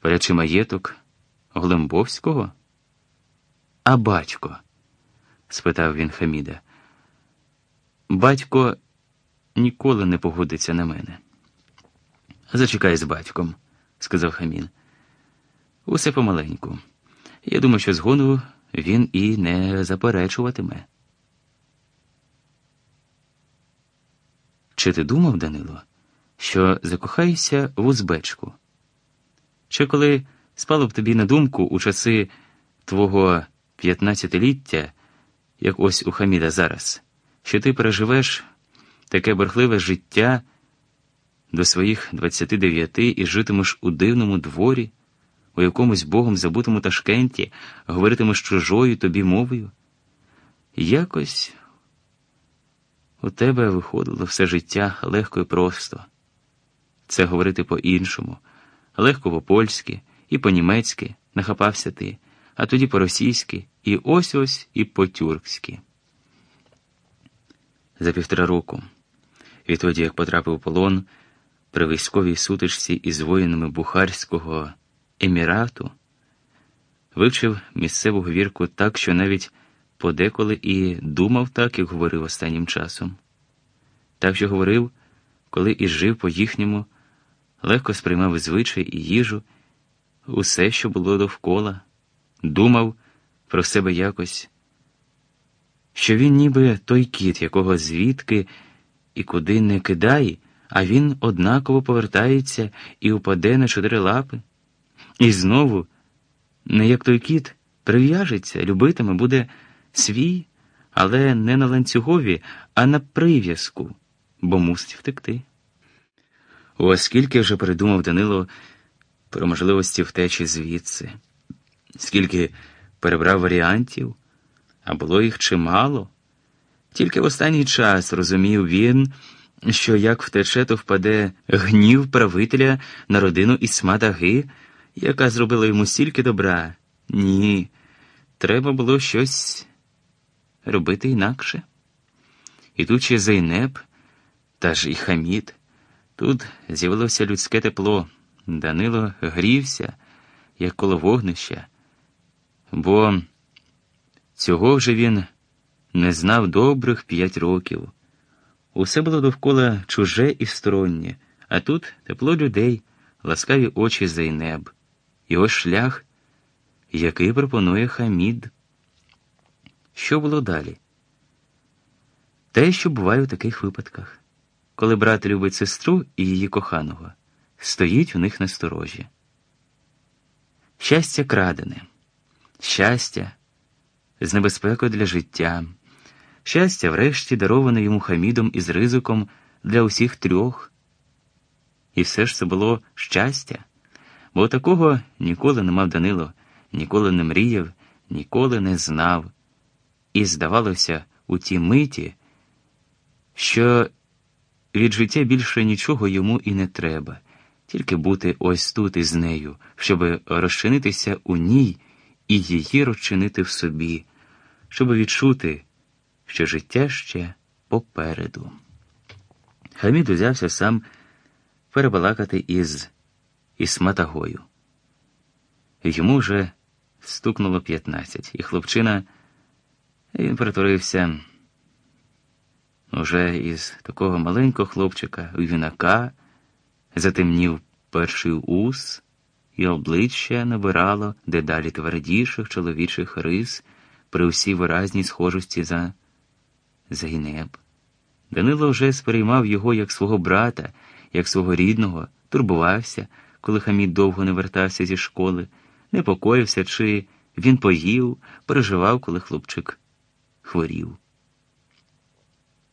Порячи маєток Глембовського? А батько? спитав він Хаміда. Батько ніколи не погодиться на мене. Зачекай з батьком, сказав Хамін. Усе помаленьку. Я думаю, що згону він і не заперечуватиме. Чи ти думав, Данило, що закохаєшся в узбечку? Чи коли спало б тобі на думку у часи твого п'ятнадцятиліття, як ось у Хаміда зараз, що ти переживеш таке бурхливе життя до своїх 29 і житимеш у дивному дворі, у якомусь богом забутому Ташкенті, говоритимеш чужою тобі мовою? Якось у тебе виходило все життя легко і просто. Це говорити по-іншому, легко по-польськи і по-німецьки нахапався ти, а тоді по-російськи, і ось ось і по-тюркськи. За півтора року, відтоді як потрапив полон при військовій сутичці із воїнами Бухарського емірату, вивчив місцеву говірку так, що навіть подеколи і думав так, як говорив останнім часом. Так що говорив, коли і жив по їхньому, легко сприймав звичай і їжу, усе, що було довкола, думав про себе якось, що він ніби той кіт, якого звідки і куди не кидає, а він однаково повертається і упаде на чотири лапи. І знову, не як той кіт, прив'яжеться, любитиме, буде свій, але не на ланцюгові, а на прив'язку, бо мусить втекти. Оскільки вже передумав Данило про можливості втечі звідси, скільки перебрав варіантів, а було їх чимало. Тільки в останній час розумів він, що як втече, то впаде гнів правителя на родину Ісмадаги, яка зробила йому стільки добра. Ні, треба було щось робити інакше. І тут ще Зейнеп, та ж і Хамід. Тут з'явилося людське тепло. Данило грівся, як коло вогнища, бо цього вже він не знав добрих п'ять років. Усе було довкола чуже і стороннє, а тут тепло людей, ласкаві очі Зейнеб, його шлях, який пропонує Хамід. Що було далі? Те, що буває у таких випадках, коли брат любить сестру і її коханого, стоїть у них на сторожі. Щастя крадене, щастя з небезпекою для життя, щастя, врешті, дароване йому хамідом із ризиком для усіх трьох. І все ж це було щастя, бо такого ніколи не мав Данило, ніколи не мріяв, ніколи не знав. І здавалося у тій миті, що від життя більше нічого йому і не треба, тільки бути ось тут із нею, щоб розчинитися у ній і її розчинити в собі, щоб відчути, що життя ще попереду. Хамід узявся сам перебалакати із Ісматагою. Йому вже стукнуло п'ятнадцять, і хлопчина. Він перетворився уже із такого маленького хлопчика юнака, затемнів перший ус, і обличчя набирало дедалі твердіших чоловічих рис при усій виразній схожості за Зайнеб. Данило вже сприймав його як свого брата, як свого рідного, турбувався, коли Хамід довго не вертався зі школи, непокоївся, чи він поїв, переживав, коли хлопчик хворів.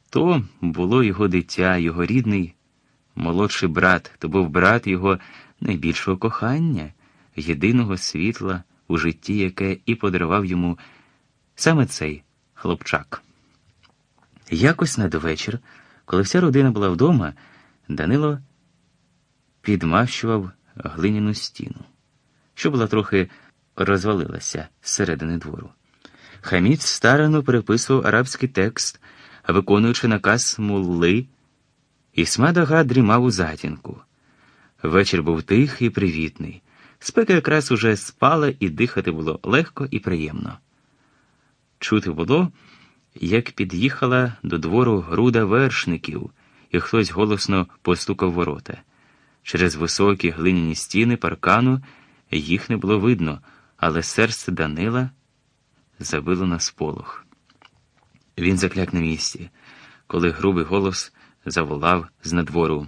То було його дитя, його рідний молодший брат, то був брат його найбільшого кохання, єдиного світла у житті, яке і подарував йому саме цей хлопчак. Якось надвечір, коли вся родина була вдома, Данило підмащував глиняну стіну, що була трохи розвалилася зсередини двору. Хамід старано переписував арабський текст, виконуючи наказ мулли, і смадага дрімав у затінку. Вечір був тихий, привітний. Спека якраз уже спала, і дихати було легко і приємно. Чути було, як під'їхала до двору груда вершників, і хтось голосно постукав ворота. Через високі глиняні стіни паркану їх не було видно, але серце Данила забило на сполох. Він закляк на місці, коли грубий голос заволав з надвору.